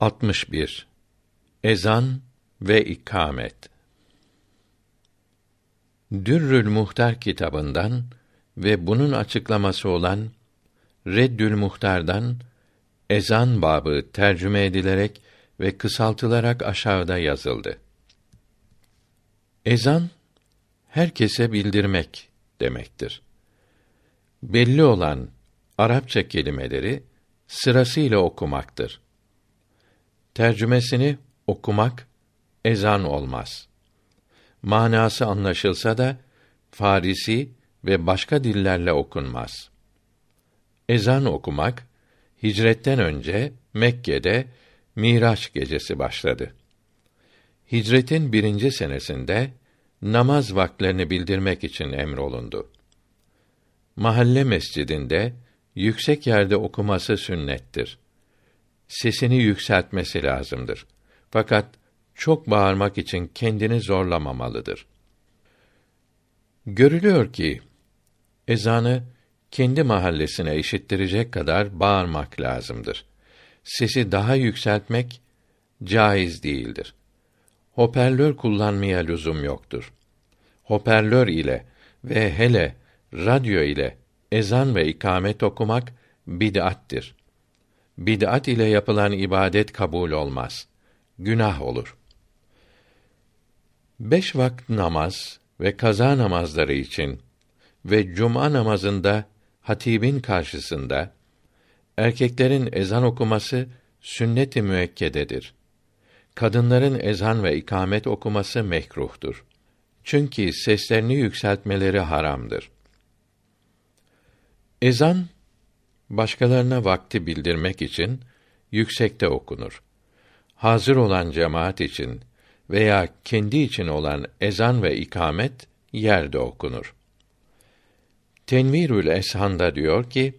61 Ezan ve ikamet Dürrül Muhtar kitabından ve bunun açıklaması olan Reddül Muhtar'dan ezan babı tercüme edilerek ve kısaltılarak aşağıda yazıldı. Ezan herkese bildirmek demektir. Belli olan Arapça kelimeleri sırasıyla okumaktır. Tercümesini okumak ezan olmaz. Manası anlaşılsa da Farisi ve başka dillerle okunmaz. Ezan okumak hicretten önce Mekke'de Miraç gecesi başladı. Hicretin birinci senesinde namaz vaklerini bildirmek için emrolundu. Mahalle mescidinde yüksek yerde okuması sünnettir. Sesini yükseltmesi lazımdır. Fakat çok bağırmak için kendini zorlamamalıdır. Görülüyor ki ezanı kendi mahallesine işittirecek kadar bağırmak lazımdır. Sesi daha yükseltmek caiz değildir. Hoparlör kullanmaya lüzum yoktur. Hoparlör ile ve hele radyo ile ezan ve ikamet okumak bid'attir. Bid'at ile yapılan ibadet kabul olmaz. Günah olur. Beş vakit namaz ve kaza namazları için ve cuma namazında hatibin karşısında erkeklerin ezan okuması sünnet-i müekkededir. Kadınların ezan ve ikamet okuması mekruhtur. Çünkü seslerini yükseltmeleri haramdır. Ezan başkalarına vakti bildirmek için yüksekte okunur. Hazır olan cemaat için veya kendi için olan ezan ve ikamet yerde okunur. Tenvirül Eshan'da diyor ki,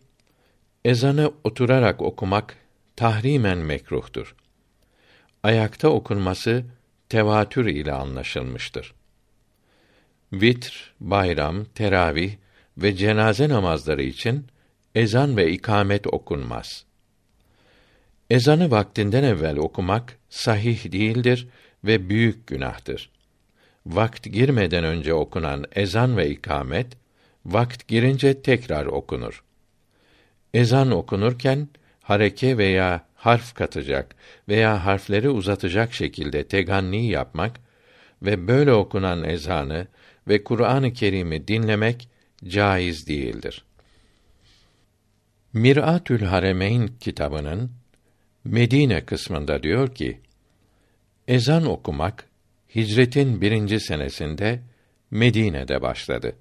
ezanı oturarak okumak tahrimen mekruhtur. Ayakta okunması tevatür ile anlaşılmıştır. Vitr, bayram, teravih ve cenaze namazları için ezan ve ikamet okunmaz. Ezanı vaktinden evvel okumak sahih değildir ve büyük günahtır. Vakt girmeden önce okunan ezan ve ikamet vakt girince tekrar okunur. Ezan okunurken hareke veya harf katacak veya harfleri uzatacak şekilde teganni yapmak ve böyle okunan ezanı ve Kur'an-ı Kerim'i dinlemek caiz değildir. Miratül Haremeyn kitabının Medine kısmında diyor ki, ezan okumak hicretin birinci senesinde Medine'de başladı.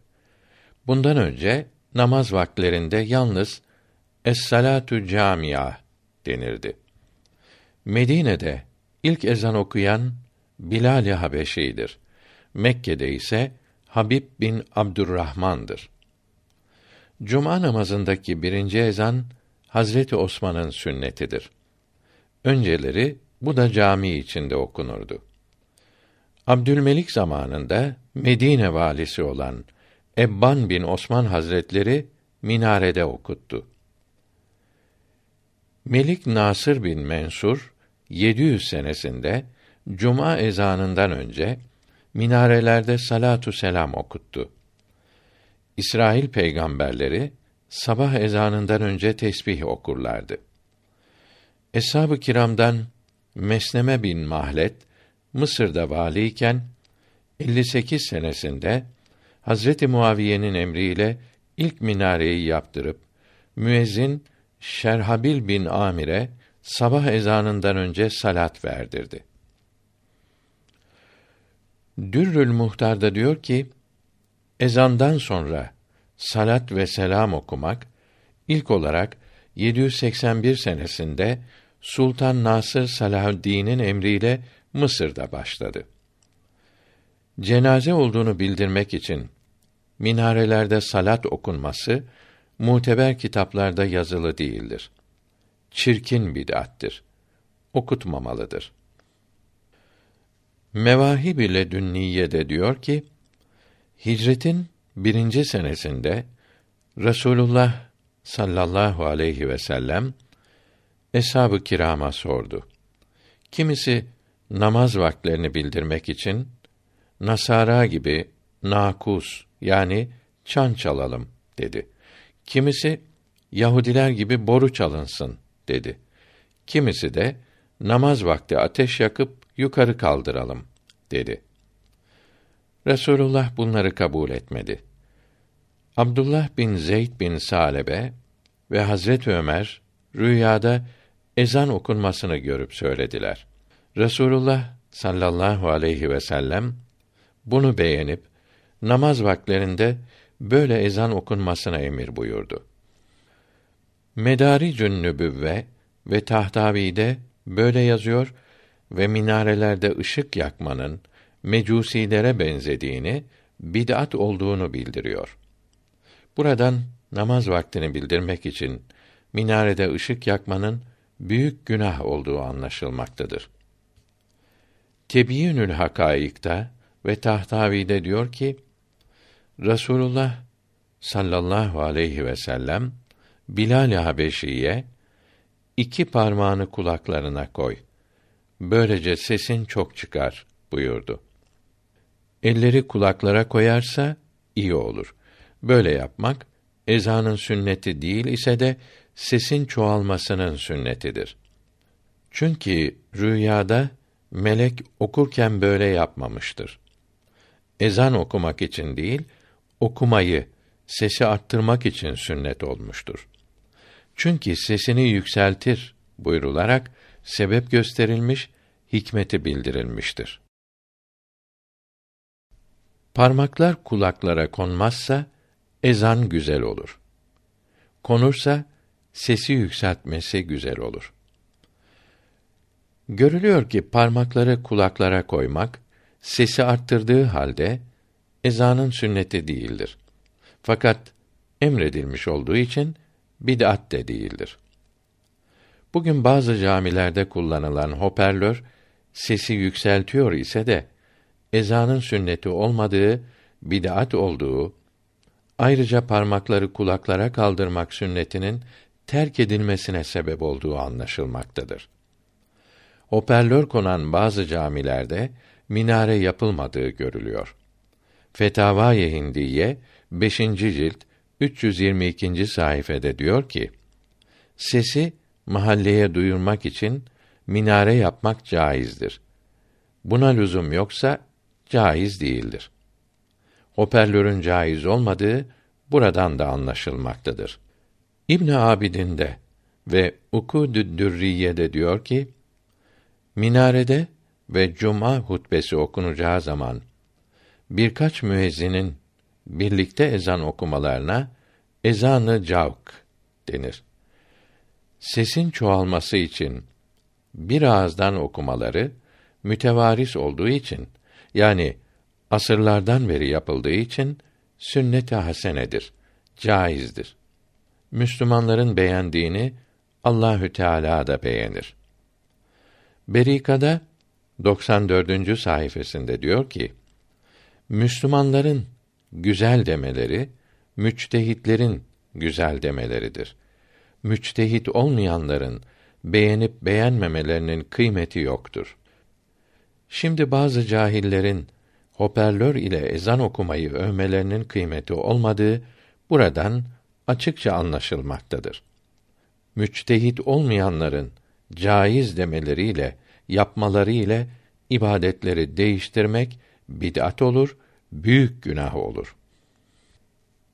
Bundan önce namaz vaklerinde yalnız es-salatu camia denirdi. Medine'de ilk ezan okuyan Bilal-i Habeşi'dir. Mekke'de ise Habib bin Abdurrahman'dır. Cuma namazındaki birinci ezan Hazreti Osman'ın sünnetidir. Önceleri bu da cami içinde okunurdu. Abdülmelik zamanında Medine valisi olan Ebban bin Osman Hazretleri minarede okuttu. Melik Nasır bin Mensur 700 senesinde cuma ezanından önce minarelerde salatu selam okuttu. İsrail peygamberleri sabah ezanından önce tesbih okurlardı. Eshab-ı kiramdan Mesneme bin Mahlet Mısır'da valiyken 58 senesinde Hazreti Muaviye'nin emriyle ilk minareyi yaptırıp müezzin Şerhabil bin Amir'e sabah ezanından önce salat verdirdi. Dürrül Muhtar'da diyor ki, ezandan sonra salat ve selam okumak ilk olarak 781 senesinde Sultan Nasır Salahaddin'in emriyle Mısır'da başladı. Cenaze olduğunu bildirmek için minarelerde salat okunması muteber kitaplarda yazılı değildir. Çirkin bid'attir. Okutmamalıdır. Mevahib ile Dünniye diyor ki, Hicretin birinci senesinde Resulullah sallallahu aleyhi ve sellem eshab-ı kirama sordu. Kimisi namaz vaktlerini bildirmek için Nasara gibi nakus yani çan çalalım dedi. Kimisi Yahudiler gibi boru çalınsın dedi. Kimisi de namaz vakti ateş yakıp yukarı kaldıralım dedi. Resulullah bunları kabul etmedi. Abdullah bin Zeyd bin Salebe ve Hazret Ömer rüyada ezan okunmasını görüp söylediler. Resulullah sallallahu aleyhi ve sellem bunu beğenip namaz vaklerinde böyle ezan okunmasına emir buyurdu. Medari Nübüvve ve Tahtavi'de böyle yazıyor ve minarelerde ışık yakmanın mecusilere benzediğini, bid'at olduğunu bildiriyor. Buradan namaz vaktini bildirmek için minarede ışık yakmanın büyük günah olduğu anlaşılmaktadır. Tebyinül Hakaik'ta ve Tahtavi'de diyor ki Rasulullah sallallahu aleyhi ve sellem Bilal Habeşi'ye iki parmağını kulaklarına koy. Böylece sesin çok çıkar buyurdu. Elleri kulaklara koyarsa iyi olur. Böyle yapmak ezanın sünneti değil ise de sesin çoğalmasının sünnetidir. Çünkü rüyada melek okurken böyle yapmamıştır. Ezan okumak için değil, okumayı, sesi arttırmak için sünnet olmuştur. Çünkü sesini yükseltir buyrularak sebep gösterilmiş, hikmeti bildirilmiştir. Parmaklar kulaklara konmazsa ezan güzel olur. Konursa sesi yükseltmesi güzel olur. Görülüyor ki parmakları kulaklara koymak sesi arttırdığı halde ezanın sünneti değildir. Fakat emredilmiş olduğu için bid'at de değildir. Bugün bazı camilerde kullanılan hoparlör sesi yükseltiyor ise de ezanın sünneti olmadığı, bid'at olduğu, ayrıca parmakları kulaklara kaldırmak sünnetinin terk edilmesine sebep olduğu anlaşılmaktadır. Hoparlör konan bazı camilerde minare yapılmadığı görülüyor. Fetavâ-i Hindiye 5. cilt 322. sayfede diyor ki: Sesi mahalleye duyurmak için minare yapmak caizdir. Buna lüzum yoksa caiz değildir. Hoparlörün caiz olmadığı buradan da anlaşılmaktadır. İbn Abidin de ve Ukudü Dürriye'de diyor ki: Minarede ve cuma hutbesi okunacağı zaman birkaç müezzinin birlikte ezan okumalarına ezanı cavk denir. Sesin çoğalması için bir ağızdan okumaları mütevaris olduğu için yani asırlardan beri yapıldığı için sünnet-i hasenedir, caizdir. Müslümanların beğendiğini Allahü Teala da beğenir. Berikada 94. sayfasında diyor ki: Müslümanların güzel demeleri müçtehitlerin güzel demeleridir. Müçtehit olmayanların beğenip beğenmemelerinin kıymeti yoktur. Şimdi bazı cahillerin hoparlör ile ezan okumayı övmelerinin kıymeti olmadığı buradan açıkça anlaşılmaktadır. Müçtehit olmayanların caiz demeleriyle yapmaları ile ibadetleri değiştirmek bid'at olur, büyük günah olur.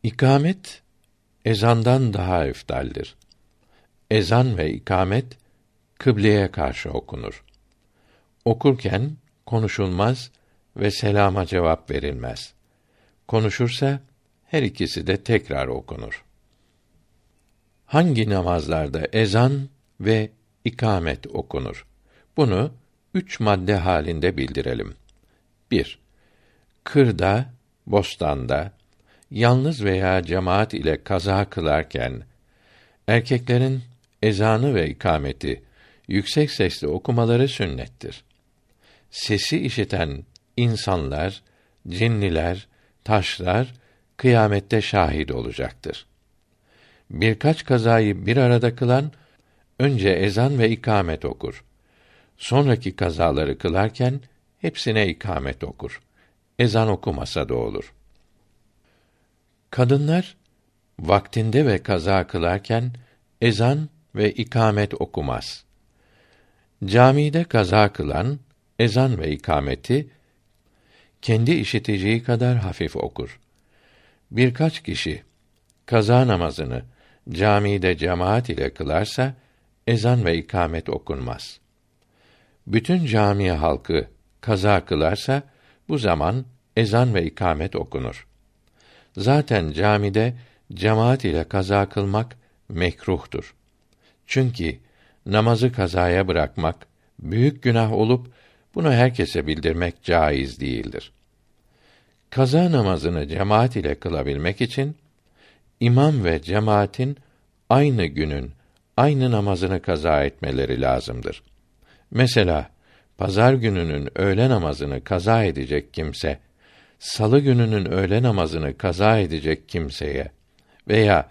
İkamet ezandan daha eftaldir. Ezan ve ikamet kıbleye karşı okunur. Okurken konuşulmaz ve selama cevap verilmez. Konuşursa her ikisi de tekrar okunur. Hangi namazlarda ezan ve ikamet okunur? Bunu üç madde halinde bildirelim. 1. Kırda, bostanda, yalnız veya cemaat ile kaza kılarken erkeklerin ezanı ve ikameti yüksek sesle okumaları sünnettir. Sesi işiten insanlar, cinniler, taşlar kıyamette şahit olacaktır. Birkaç kazayı bir arada kılan önce ezan ve ikamet okur. sonraki kazaları kılarken hepsine ikamet okur. Ezan okumasa da olur. Kadınlar vaktinde ve kaza kılarken ezan ve ikamet okumaz. Camide kaza kılan ezan ve ikameti kendi işiteceği kadar hafif okur. Birkaç kişi kaza namazını camide cemaat ile kılarsa ezan ve ikamet okunmaz. Bütün cami halkı kaza kılarsa bu zaman ezan ve ikamet okunur. Zaten camide cemaat ile kaza kılmak mekruhtur. Çünkü namazı kazaya bırakmak büyük günah olup bunu herkese bildirmek caiz değildir. Kaza namazını cemaat ile kılabilmek için imam ve cemaatin aynı günün aynı namazını kaza etmeleri lazımdır. Mesela pazar gününün öğle namazını kaza edecek kimse salı gününün öğle namazını kaza edecek kimseye veya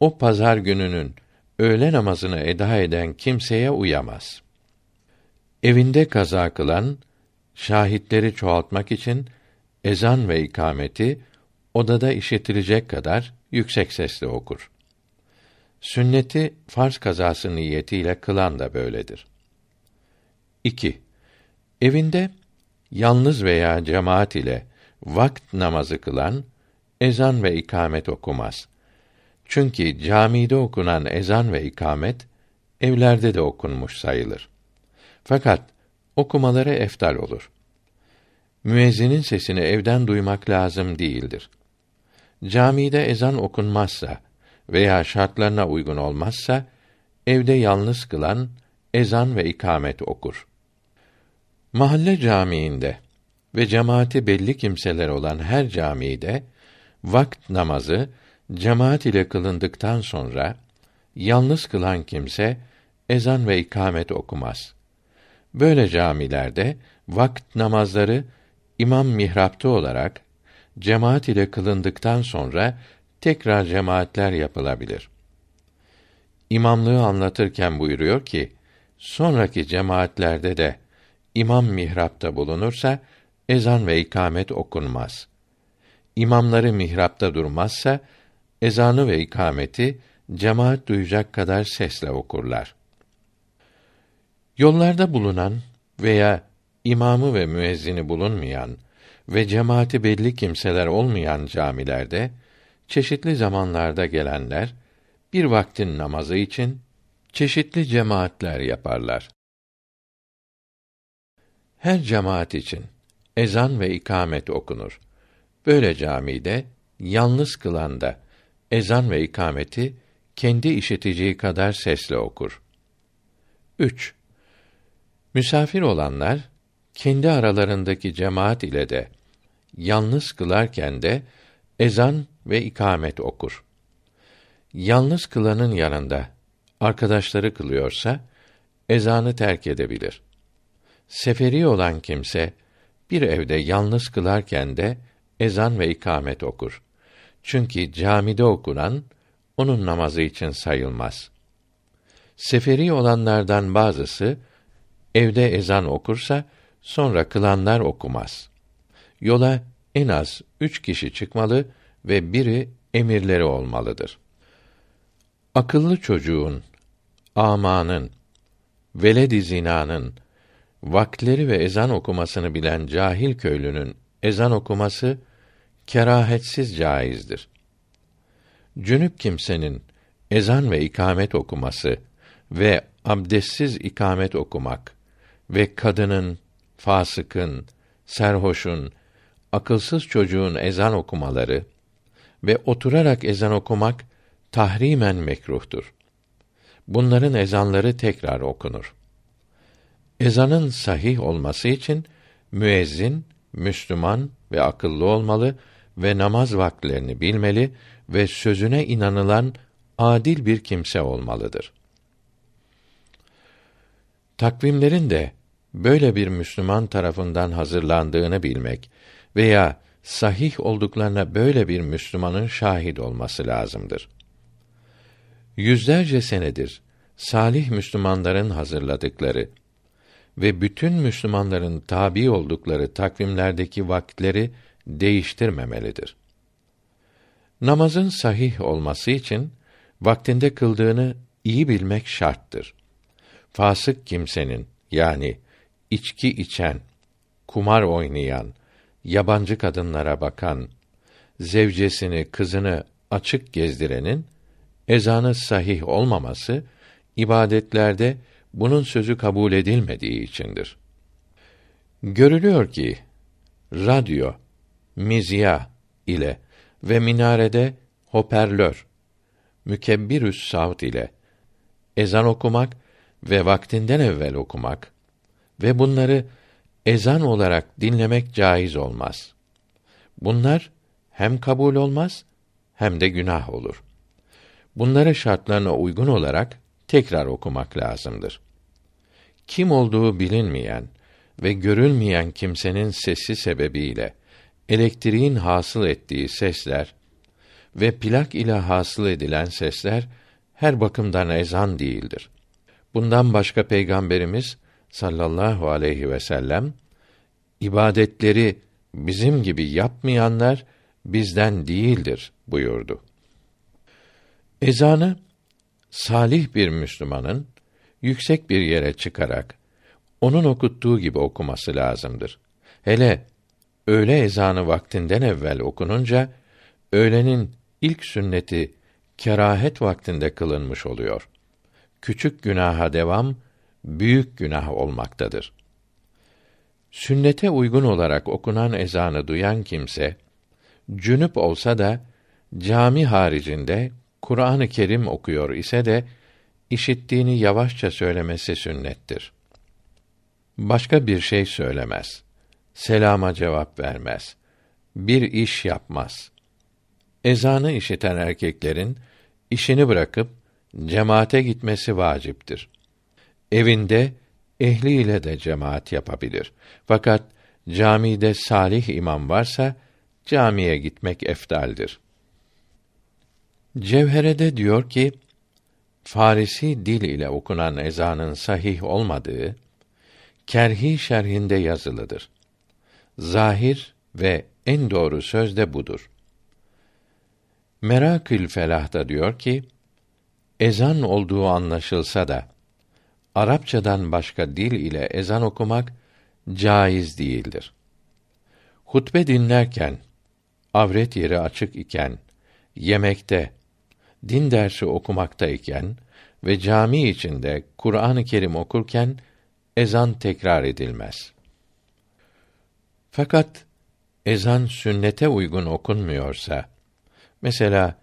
o pazar gününün öğle namazını eda eden kimseye uyamaz. Evinde kaza kılan şahitleri çoğaltmak için ezan ve ikameti odada işitilecek kadar yüksek sesle okur. Sünneti farz kazası niyetiyle kılan da böyledir. 2. Evinde yalnız veya cemaat ile vakt namazı kılan ezan ve ikamet okumaz. Çünkü camide okunan ezan ve ikamet evlerde de okunmuş sayılır. Fakat okumaları eftal olur. Müezzinin sesini evden duymak lazım değildir. Camide ezan okunmazsa veya şartlarına uygun olmazsa evde yalnız kılan ezan ve ikamet okur. Mahalle camiinde ve cemaati belli kimseler olan her camide vakt namazı cemaat ile kılındıktan sonra yalnız kılan kimse ezan ve ikamet okumaz. Böyle camilerde vakt namazları imam mihrapta olarak cemaat ile kılındıktan sonra tekrar cemaatler yapılabilir. İmamlığı anlatırken buyuruyor ki, sonraki cemaatlerde de imam mihrapta bulunursa ezan ve ikamet okunmaz. İmamları mihrapta durmazsa ezanı ve ikameti cemaat duyacak kadar sesle okurlar. Yollarda bulunan veya imamı ve müezzini bulunmayan ve cemaati belli kimseler olmayan camilerde çeşitli zamanlarda gelenler bir vaktin namazı için çeşitli cemaatler yaparlar. Her cemaat için ezan ve ikamet okunur. Böyle camide yalnız kılan da ezan ve ikameti kendi işiteceği kadar sesle okur. 3. Misafir olanlar kendi aralarındaki cemaat ile de yalnız kılarken de ezan ve ikamet okur. Yalnız kılanın yanında arkadaşları kılıyorsa ezanı terk edebilir. Seferi olan kimse bir evde yalnız kılarken de ezan ve ikamet okur. Çünkü camide okunan onun namazı için sayılmaz. Seferi olanlardan bazısı evde ezan okursa sonra kılanlar okumaz. Yola en az üç kişi çıkmalı ve biri emirleri olmalıdır. Akıllı çocuğun, amanın, veled zinanın, vakleri ve ezan okumasını bilen cahil köylünün ezan okuması kerahetsiz caizdir. Cünüp kimsenin ezan ve ikamet okuması ve abdestsiz ikamet okumak ve kadının, fasıkın, serhoşun, akılsız çocuğun ezan okumaları ve oturarak ezan okumak tahrimen mekruhtur. Bunların ezanları tekrar okunur. Ezanın sahih olması için müezzin Müslüman ve akıllı olmalı ve namaz vakitlerini bilmeli ve sözüne inanılan adil bir kimse olmalıdır. Takvimlerin de böyle bir Müslüman tarafından hazırlandığını bilmek veya sahih olduklarına böyle bir Müslümanın şahit olması lazımdır. Yüzlerce senedir salih Müslümanların hazırladıkları ve bütün Müslümanların tabi oldukları takvimlerdeki vakitleri değiştirmemelidir. Namazın sahih olması için vaktinde kıldığını iyi bilmek şarttır. Fasık kimsenin yani içki içen, kumar oynayan, yabancı kadınlara bakan, zevcesini, kızını açık gezdirenin ezanı sahih olmaması ibadetlerde bunun sözü kabul edilmediği içindir. Görülüyor ki radyo, mizya ile ve minarede hoparlör, mükebbirüs savt ile ezan okumak ve vaktinden evvel okumak ve bunları ezan olarak dinlemek caiz olmaz. Bunlar hem kabul olmaz hem de günah olur. Bunları şartlarına uygun olarak tekrar okumak lazımdır. Kim olduğu bilinmeyen ve görülmeyen kimsenin sesi sebebiyle elektriğin hasıl ettiği sesler ve plak ile hasıl edilen sesler her bakımdan ezan değildir. Bundan başka peygamberimiz sallallahu aleyhi ve sellem ibadetleri bizim gibi yapmayanlar bizden değildir buyurdu. Ezanı salih bir Müslümanın yüksek bir yere çıkarak onun okuttuğu gibi okuması lazımdır. Hele öğle ezanı vaktinden evvel okununca öğlenin ilk sünneti kerahet vaktinde kılınmış oluyor. Küçük günaha devam büyük günah olmaktadır. Sünnete uygun olarak okunan ezanı duyan kimse cünüp olsa da cami haricinde Kur'an-ı Kerim okuyor ise de işittiğini yavaşça söylemesi sünnettir. Başka bir şey söylemez. Selama cevap vermez. Bir iş yapmaz. Ezanı işiten erkeklerin işini bırakıp cemaate gitmesi vaciptir. Evinde ehliyle de cemaat yapabilir. Fakat camide salih imam varsa camiye gitmek eftaldir. Cevherede diyor ki Farisi dil ile okunan ezanın sahih olmadığı kerhi şerhinde yazılıdır. Zahir ve en doğru söz de budur. Merakül Felah'ta diyor ki ezan olduğu anlaşılsa da Arapçadan başka dil ile ezan okumak caiz değildir. Hutbe dinlerken, avret yeri açık iken, yemekte, din dersi okumaktayken ve cami içinde Kur'an-ı Kerim okurken ezan tekrar edilmez. Fakat ezan sünnete uygun okunmuyorsa, mesela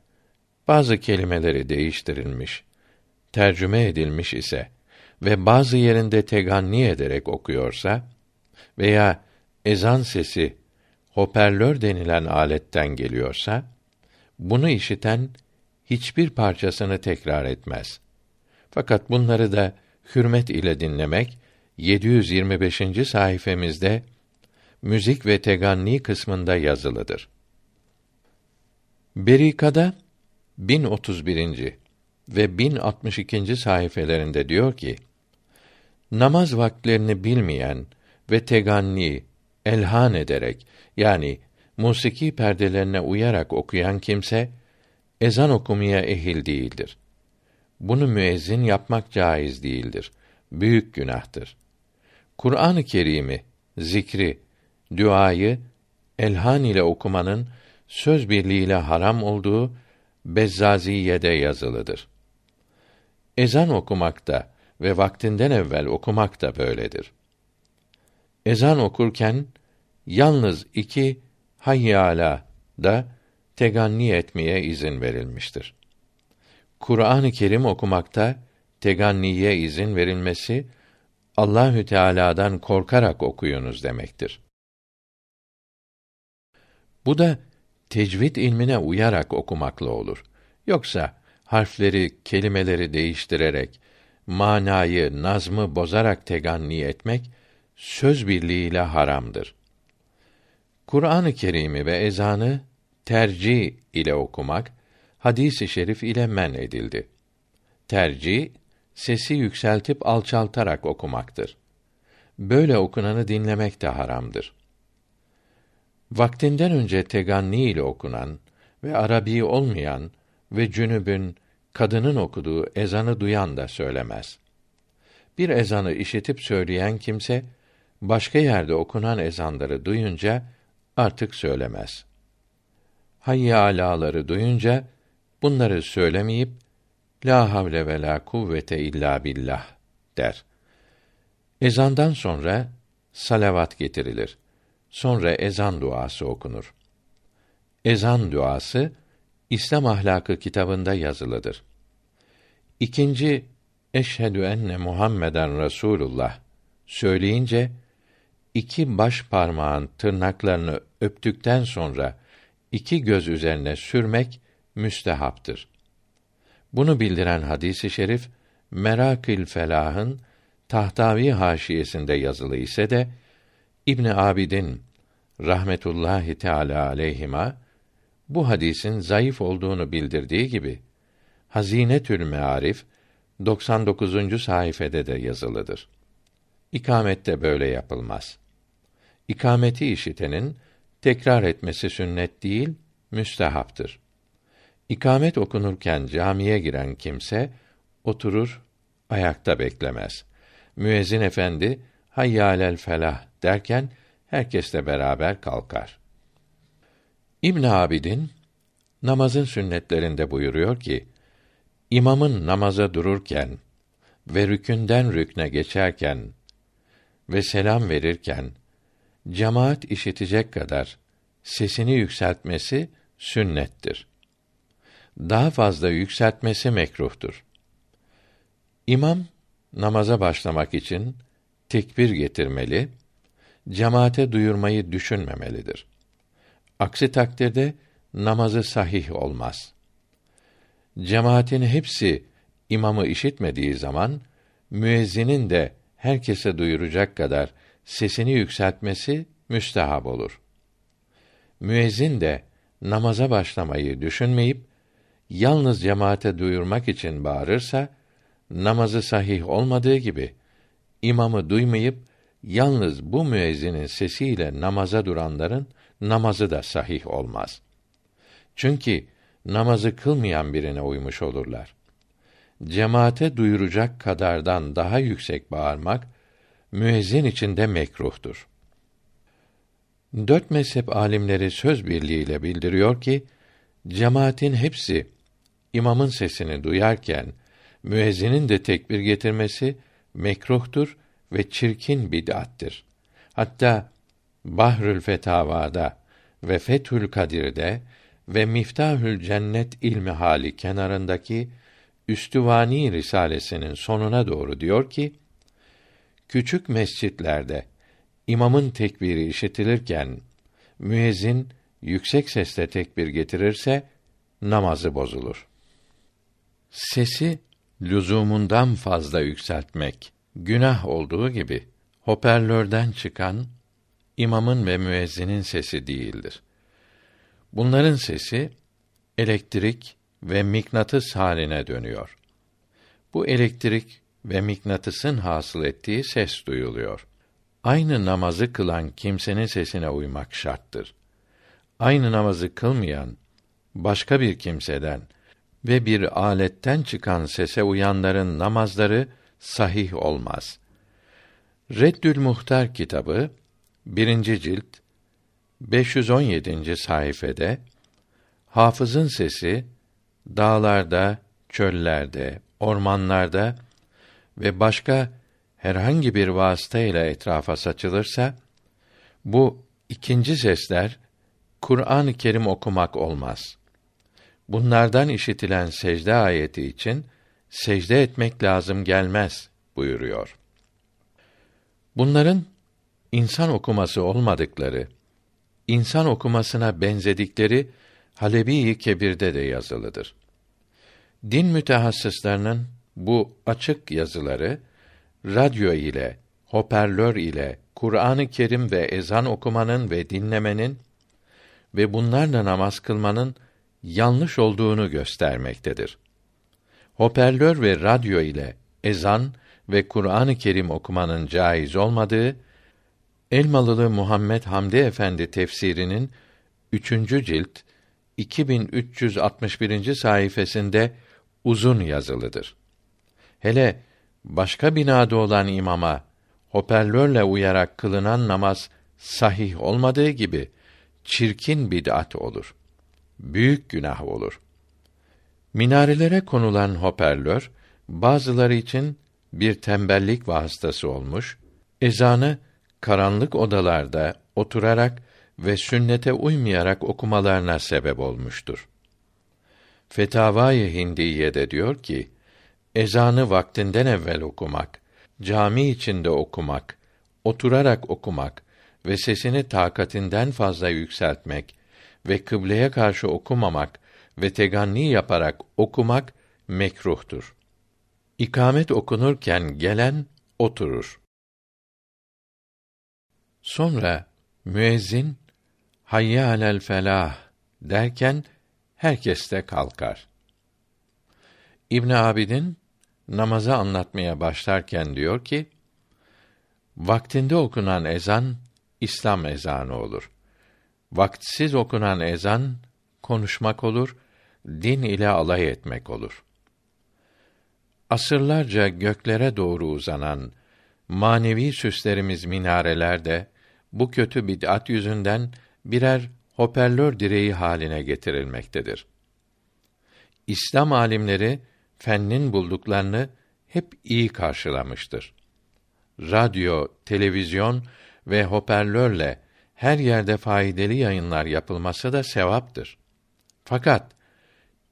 bazı kelimeleri değiştirilmiş, tercüme edilmiş ise ve bazı yerinde teganni ederek okuyorsa veya ezan sesi hoparlör denilen aletten geliyorsa bunu işiten hiçbir parçasını tekrar etmez. Fakat bunları da hürmet ile dinlemek 725. sayfamızda müzik ve teganni kısmında yazılıdır. Berikada 1031. ve 1062. sayfelerinde diyor ki: Namaz vaktlerini bilmeyen ve teganni, elhan ederek yani musiki perdelerine uyarak okuyan kimse ezan okumaya ehil değildir. Bunu müezzin yapmak caiz değildir. Büyük günahtır. Kur'an-ı Kerim'i, zikri, duayı elhan ile okumanın söz birliğiyle haram olduğu Bezzaziye'de yazılıdır. Ezan okumakta ve vaktinden evvel okumak da böyledir. Ezan okurken yalnız iki hayyala da teganni etmeye izin verilmiştir. Kur'an-ı Kerim okumakta teganniye izin verilmesi Allahü Teala'dan korkarak okuyunuz demektir. Bu da tecvid ilmine uyarak okumakla olur. Yoksa harfleri, kelimeleri değiştirerek manayı, nazmı bozarak teganni etmek söz birliğiyle haramdır. Kur'an-ı Kerim'i ve ezanı tercih ile okumak hadisi şerif ile men edildi. Tercih sesi yükseltip alçaltarak okumaktır. böyle okunanı dinlemek de haramdır. Vaktinden önce teganni ile okunan ve Arabi olmayan ve cünübün kadının okuduğu ezanı duyan da söylemez. Bir ezanı işitip söyleyen kimse başka yerde okunan ezanları duyunca artık söylemez. Hayya alaları duyunca bunları söylemeyip la havle ve la kuvvete illa billah der. Ezandan sonra salavat getirilir. Sonra ezan duası okunur. Ezan duası İslam ahlakı kitabında yazılıdır. İkinci eşhedü enne Muhammeden Resulullah söyleyince iki baş parmağın tırnaklarını öptükten sonra iki göz üzerine sürmek müstehaptır. Bunu bildiren hadisi i şerif Merakil Felah'ın Tahtavi haşiyesinde yazılı ise de İbn Abidin rahmetullahi teala aleyhima bu hadisin zayıf olduğunu bildirdiği gibi Hazinetül Mearif 99. sayfede de yazılıdır. İkamette böyle yapılmaz. İkameti işitenin tekrar etmesi sünnet değil, müstehaptır. İkamet okunurken camiye giren kimse oturur, ayakta beklemez. Müezzin efendi hayyalel felah derken herkes de beraber kalkar. İbn Abidin namazın sünnetlerinde buyuruyor ki imamın namaza dururken ve rükünden rükne geçerken ve selam verirken cemaat işitecek kadar sesini yükseltmesi sünnettir. Daha fazla yükseltmesi mekruhtur. İmam namaza başlamak için tekbir getirmeli, cemaate duyurmayı düşünmemelidir. Aksi takdirde namazı sahih olmaz. Cemaatin hepsi imamı işitmediği zaman müezzinin de herkese duyuracak kadar sesini yükseltmesi müstehab olur. Müezzin de namaza başlamayı düşünmeyip yalnız cemaate duyurmak için bağırırsa namazı sahih olmadığı gibi imamı duymayıp yalnız bu müezzinin sesiyle namaza duranların namazı da sahih olmaz. Çünkü namazı kılmayan birine uymuş olurlar. Cemaate duyuracak kadardan daha yüksek bağırmak müezzin için de mekruhtur. Dört mezhep alimleri söz birliğiyle bildiriyor ki cemaatin hepsi imamın sesini duyarken müezzinin de tekbir getirmesi mekruhtur ve çirkin bid'attir. Hatta Bahrül Fetavada ve Fethül Kadir'de ve Miftahül Cennet ilmi hali kenarındaki Üstüvani risalesinin sonuna doğru diyor ki: Küçük mescitlerde imamın tekbiri işitilirken müezzin yüksek sesle tekbir getirirse namazı bozulur. Sesi lüzumundan fazla yükseltmek günah olduğu gibi hoparlörden çıkan imamın ve müezzinin sesi değildir. Bunların sesi elektrik ve mıknatıs haline dönüyor. Bu elektrik ve mıknatısın hasıl ettiği ses duyuluyor. Aynı namazı kılan kimsenin sesine uymak şarttır. Aynı namazı kılmayan başka bir kimseden ve bir aletten çıkan sese uyanların namazları sahih olmaz. Reddül Muhtar kitabı birinci cilt 517. sayfede hafızın sesi dağlarda, çöllerde, ormanlarda ve başka herhangi bir vasıta ile etrafa saçılırsa bu ikinci sesler Kur'an-ı Kerim okumak olmaz. Bunlardan işitilen secde ayeti için secde etmek lazım gelmez buyuruyor. Bunların insan okuması olmadıkları, insan okumasına benzedikleri Halebi-i Kebir'de de yazılıdır. Din mütehassıslarının bu açık yazıları radyo ile, hoparlör ile Kur'an-ı Kerim ve ezan okumanın ve dinlemenin ve bunlarla namaz kılmanın yanlış olduğunu göstermektedir. Hoparlör ve radyo ile ezan ve Kur'an-ı Kerim okumanın caiz olmadığı Elmalılı Muhammed Hamdi Efendi tefsirinin 3. cilt 2361. sayfasında uzun yazılıdır. Hele başka binada olan imama hoparlörle uyarak kılınan namaz sahih olmadığı gibi çirkin bid'at olur. Büyük günah olur. Minarelere konulan hoparlör bazıları için bir tembellik vasıtası olmuş, ezanı karanlık odalarda oturarak ve sünnete uymayarak okumalarına sebep olmuştur. Fetavai Hindiye de diyor ki, ezanı vaktinden evvel okumak, cami içinde okumak, oturarak okumak ve sesini takatinden fazla yükseltmek ve kıbleye karşı okumamak ve teganni yaparak okumak mekruhtur. İkamet okunurken gelen oturur. Sonra müezzin hayye alel felah derken herkes de kalkar. İbn Abidin namazı anlatmaya başlarken diyor ki: Vaktinde okunan ezan İslam ezanı olur. Vaktsiz okunan ezan konuşmak olur, din ile alay etmek olur. Asırlarca göklere doğru uzanan manevi süslerimiz minarelerde bu kötü bid'at yüzünden birer hoparlör direği haline getirilmektedir. İslam alimleri fennin bulduklarını hep iyi karşılamıştır. Radyo, televizyon ve hoparlörle her yerde faydalı yayınlar yapılması da sevaptır. Fakat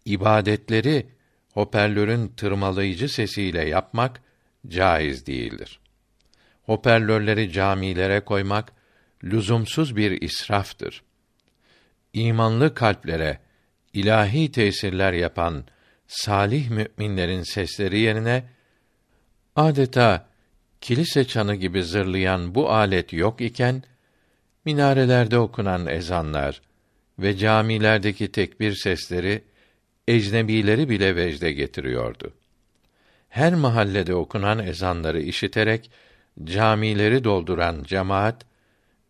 ibadetleri hoparlörün tırmalayıcı sesiyle yapmak caiz değildir. Hoparlörleri camilere koymak lüzumsuz bir israftır. İmanlı kalplere ilahi tesirler yapan salih müminlerin sesleri yerine adeta kilise çanı gibi zırlayan bu alet yok iken minarelerde okunan ezanlar ve camilerdeki tekbir sesleri ecnebileri bile vecde getiriyordu. Her mahallede okunan ezanları işiterek camileri dolduran cemaat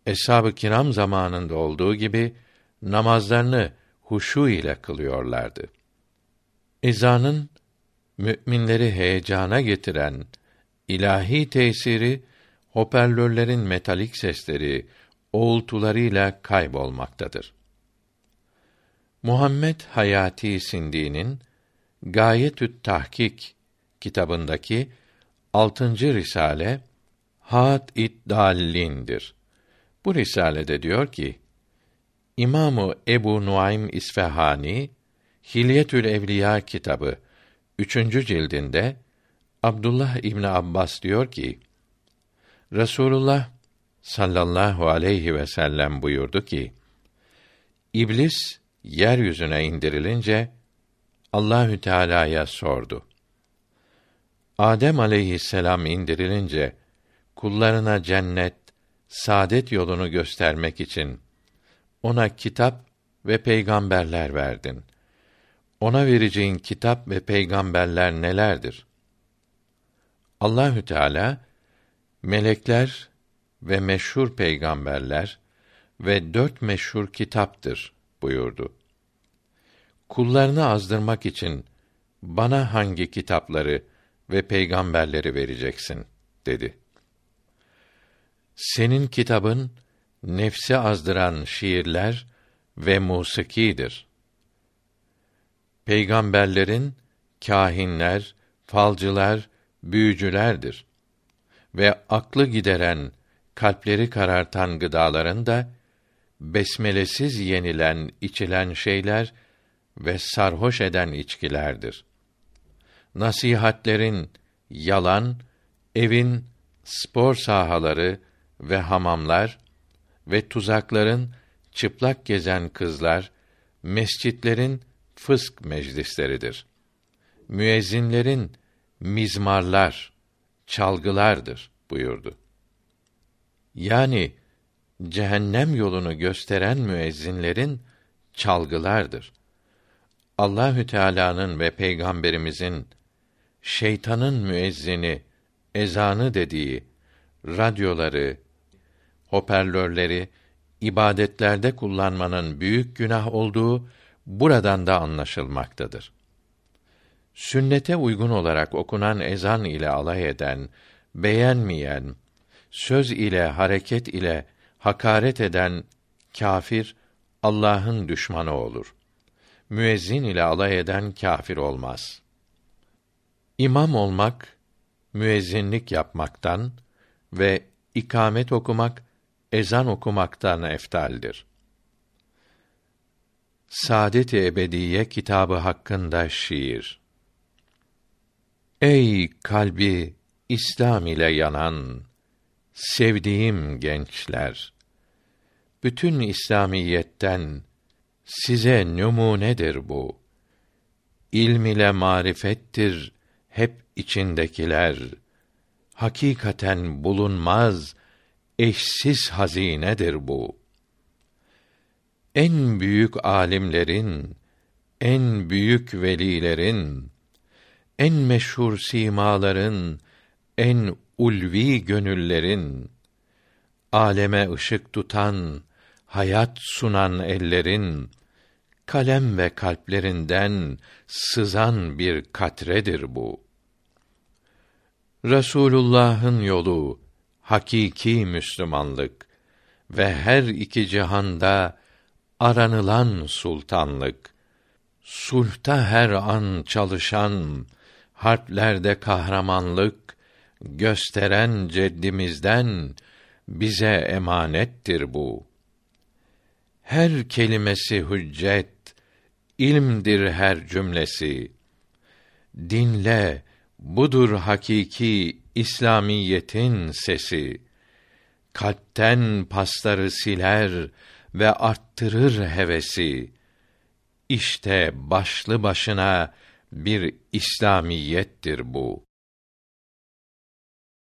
eshab-ı kiram zamanında olduğu gibi namazlarını huşu ile kılıyorlardı. Ezanın müminleri heyecana getiren ilahi tesiri hoparlörlerin metalik sesleri, oğultularıyla kaybolmaktadır. Muhammed Hayati Sindi'nin Gayetü't Tahkik kitabındaki altıncı risale Hat it Dallindir. Bu risalede diyor ki: İmamı Ebu Nuaym İsfahani Hilyetül Evliya kitabı üçüncü cildinde Abdullah İbni Abbas diyor ki Resulullah sallallahu aleyhi ve sellem buyurdu ki İblis yeryüzüne indirilince Allahü Teala'ya sordu. Adem aleyhisselam indirilince kullarına cennet, saadet yolunu göstermek için ona kitap ve peygamberler verdin. Ona vereceğin kitap ve peygamberler nelerdir? Allahü Teala melekler ve meşhur peygamberler ve dört meşhur kitaptır buyurdu. Kullarını azdırmak için bana hangi kitapları ve peygamberleri vereceksin dedi. Senin kitabın nefsi azdıran şiirler ve musikidir. Peygamberlerin kahinler, falcılar, büyücülerdir ve aklı gideren, kalpleri karartan gıdaların da besmelesiz yenilen, içilen şeyler ve sarhoş eden içkilerdir. Nasihatlerin yalan, evin spor sahaları ve hamamlar ve tuzakların çıplak gezen kızlar, mescitlerin fısk meclisleridir. Müezzinlerin mizmarlar, çalgılardır buyurdu. Yani cehennem yolunu gösteren müezzinlerin çalgılardır. Allahü Teala'nın ve peygamberimizin şeytanın müezzini ezanı dediği radyoları, hoparlörleri ibadetlerde kullanmanın büyük günah olduğu buradan da anlaşılmaktadır. Sünnete uygun olarak okunan ezan ile alay eden, beğenmeyen, söz ile hareket ile hakaret eden kafir Allah'ın düşmanı olur. Müezzin ile alay eden kafir olmaz. İmam olmak müezzinlik yapmaktan ve ikamet okumak ezan okumaktan eftaldir. Saadet-i Ebediye kitabı hakkında şiir. Ey kalbi İslam ile yanan sevdiğim gençler bütün İslamiyetten size numunedir bu. İlm ile marifettir hep içindekiler. Hakikaten bulunmaz eşsiz hazinedir bu. En büyük alimlerin, en büyük velilerin, en meşhur simaların, en ulvi gönüllerin, aleme ışık tutan, hayat sunan ellerin, kalem ve kalplerinden sızan bir katredir bu. Resulullah'ın yolu hakiki Müslümanlık ve her iki cihanda aranılan sultanlık. Sulhta her an çalışan, harplerde kahramanlık gösteren ceddimizden bize emanettir bu. Her kelimesi hüccet, ilmdir her cümlesi. Dinle, budur hakiki İslamiyetin sesi. Kalpten pasları siler ve arttırır hevesi. İşte başlı başına bir İslamiyettir bu.